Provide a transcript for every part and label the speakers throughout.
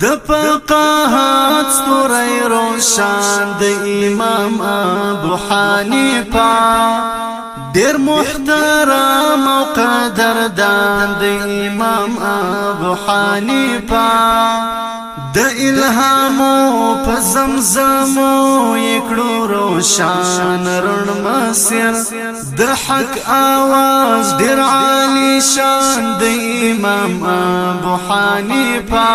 Speaker 1: د فقاهت ستوری روشان د امام ابو حنیفه ډیر محترم او قدردان د امام ابو حنیفه د الهامو په زمزمو یکړو روشان رڼ مسیر د حق आवाज ډیر عالی شان د امام ابو حنیفه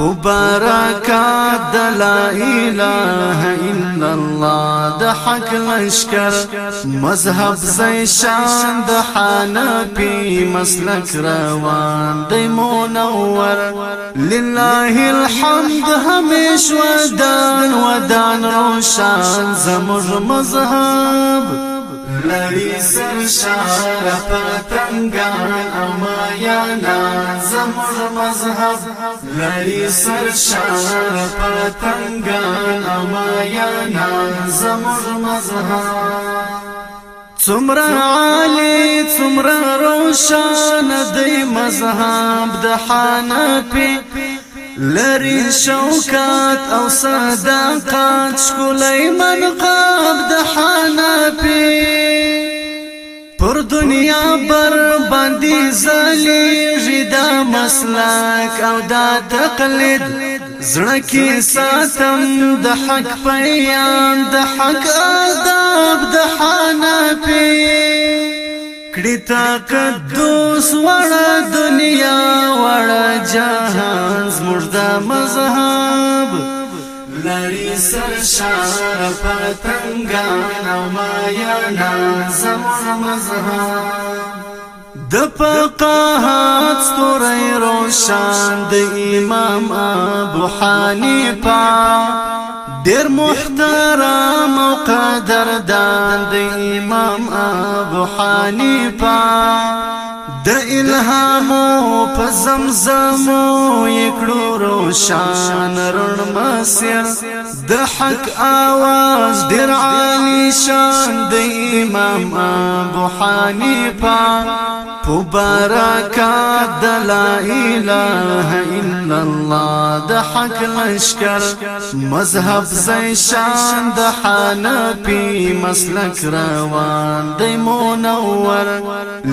Speaker 1: مباركات لا اله الا الله دحك حق لشکر مذهب زي شان د حنفي مسلك روان د منور لله الحمد هميش ودان ودان روشان زمر مذهب لري سر شار پتنگان امایانا زمر مذهب لري سر شار پتنگان امایانا زمر مذهب څومره عالی څومره روشن دی مذهب د حنفي لری شوکات او صداقات شکلی منقب د حنفی پر دنیا بر باندې زلیږي دا مسلک او دا تقلید زړه کې ساتم د حق پیان د حق آداب د حنفی کړي طاقت دوس وړه دنیا وړه جهان زموږ د مذهب لري سر شار پتنګان او مایا زموږ مذهب د فقاهات ستوري روشن د امام ابو حنیفه ډیر محترم او قدردان د امام ابو حنیفه د الهام په زمزم یکړو روشان رڼ مسیر د حق आवाज ډیر عالی شان د امام ابو حنیفه مبارکات د لا اله الا الله د حق لشکر مذهب زیشان د حنفی مسلک روان دی منور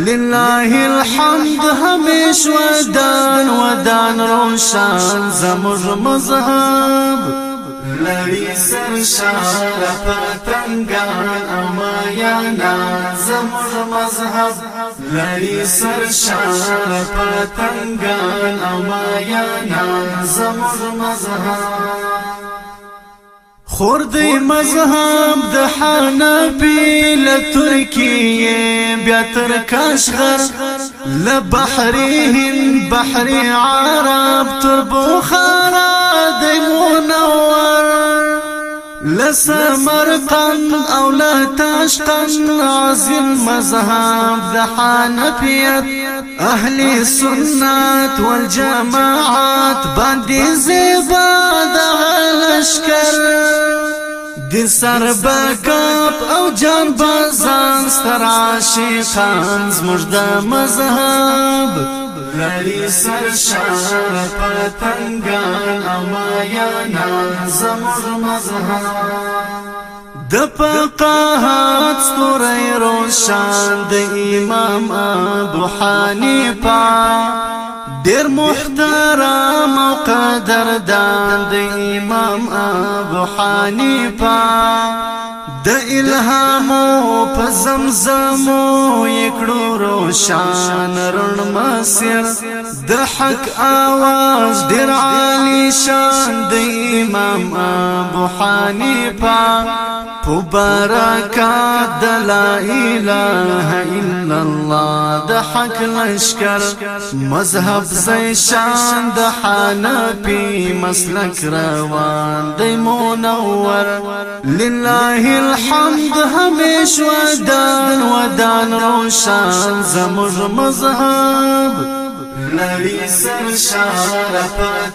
Speaker 1: لله الحمد همیش ودان ودان روشان زمر مذهب لري سر شاره پتنګان امایانا زمر مذهب لري سر شاره پتنګان امایانا زمر مذهب خوردی مذهب د حنفی له ترکیه بیا تر کاشغر له بحرین بحر عرب تر بخارا د منور لسمرقند او لا تاشقند عظیم مذهب د حنفیت اهل سنت والجماعات باندې زیبا د لشکر د سر بکاپ او جان بازان ستر عاشقان زموږ د مذهب لري سر شار پتنګان او مایانا زموږ مذهب د پقاهان ستوری روشان د امام ابو حنیفه ډیر محترم او قدردان د امام ابو حنیفه د الهام په زمزم یکړو روشان رڼ مسیر د حق आवाज ډیر عالی شان د امام ابو حنیفه پبرکات د لا اله الا الله د حق لشکر مذهب زي شان د حنفي مسلک روان د منور لله الحمد همیش ودان ودان روشان زمر مذهب لري سر شار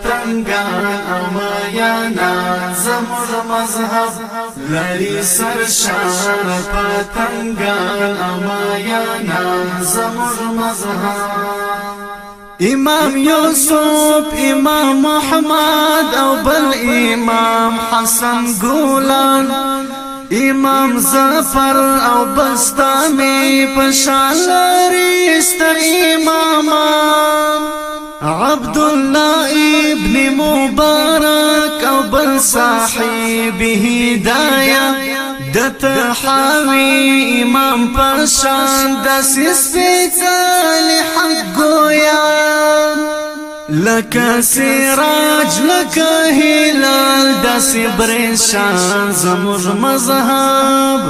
Speaker 1: پتنګا امایانا زموږ مذهب لري سر شار پتنګا امایانا زموږ مذهب امام یوسف امام محمد او بل امام حسن ګولان امام زفر او بستا می پشان لري است امام عبد الله ابن مبارک او بل صاحب هدايا د تحاوی امام پشان د سپیڅل حق گویا لك سراج لك هلال داسې برېشان زموږ مذهب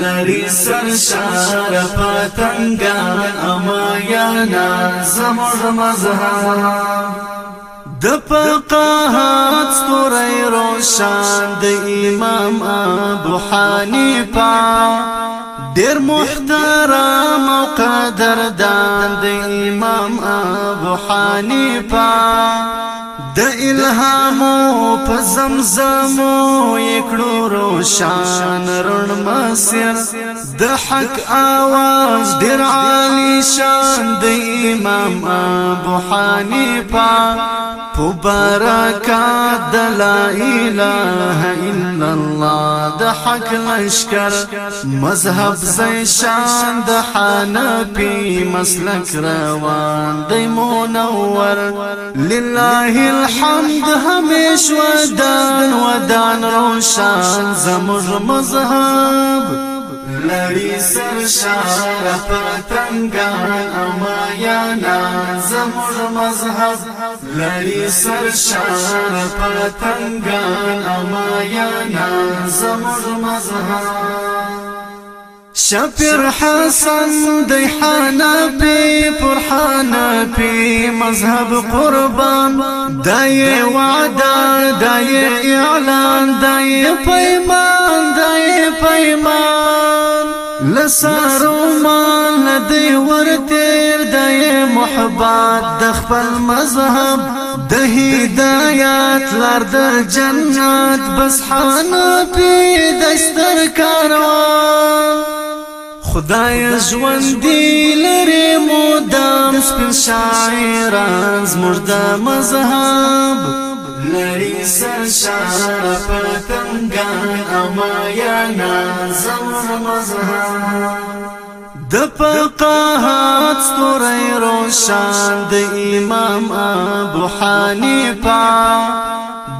Speaker 1: لري سرشار پتنګان اما یانا زموږ مذهب د فقاهت ستوري روشان د امام ابو حنیفه ډیر محترم او قدردان د امام ابو حنیفه د الهامو په زمزمو یکړو شان رڼ مسیر د حق आवाज ډیر عالی شان د امام ابو حنیفه مبارکات د لا اله الا الله د حق لشکر مذهب زي شان د حنفي مسلک روان د منور لله الحمد همیش ودان ودان روشان زموږ مذهب لري سر شار پر تنگا اما یانا زموږ مذهب لري سر شار پر تنگا اما یانا زموږ مذهب شپر حسن دی حنفی پر حنفی مذهب قربان دای وعده دای اعلان دای پیمان دای پیمان لسارو مان دی ورتیر دای محبت د خپل مذهب د هدایت لار د جنت بس حنفی دستر کاروان خدای ژوندې لري مودام سپین شاعران زموږ د مذهب لري سشار پتنګان امایا نازم مذهب د فقاهات ستوري روشان د امام ابو حنیفه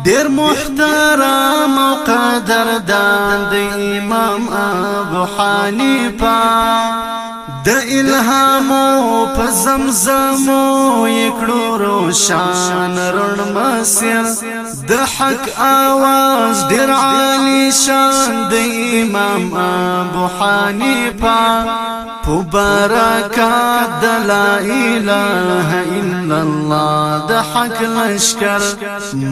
Speaker 1: دیر محترم او قدردان د امام ابو حنیفه د الهام او په زمزم یکړو روشان رڼ مسیر د حق आवाज ډیر عالی شان د امام ابو حنیفه پبارکات د لا اله الا الله د حق لشکر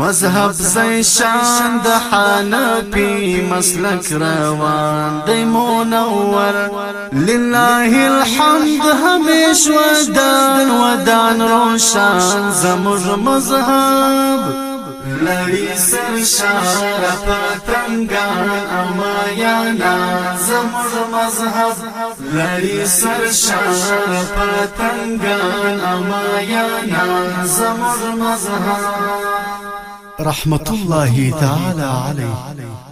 Speaker 1: مذهب زي شان د حنفی مسلک روان د منور لله الحمد همیش ودان ودان روشان زمر مذهب لري سر شار پتنگا امایانا زمر مذهب لري سر شار پتنگا امایانا زمر مذهب رحمت الله تعالی علیه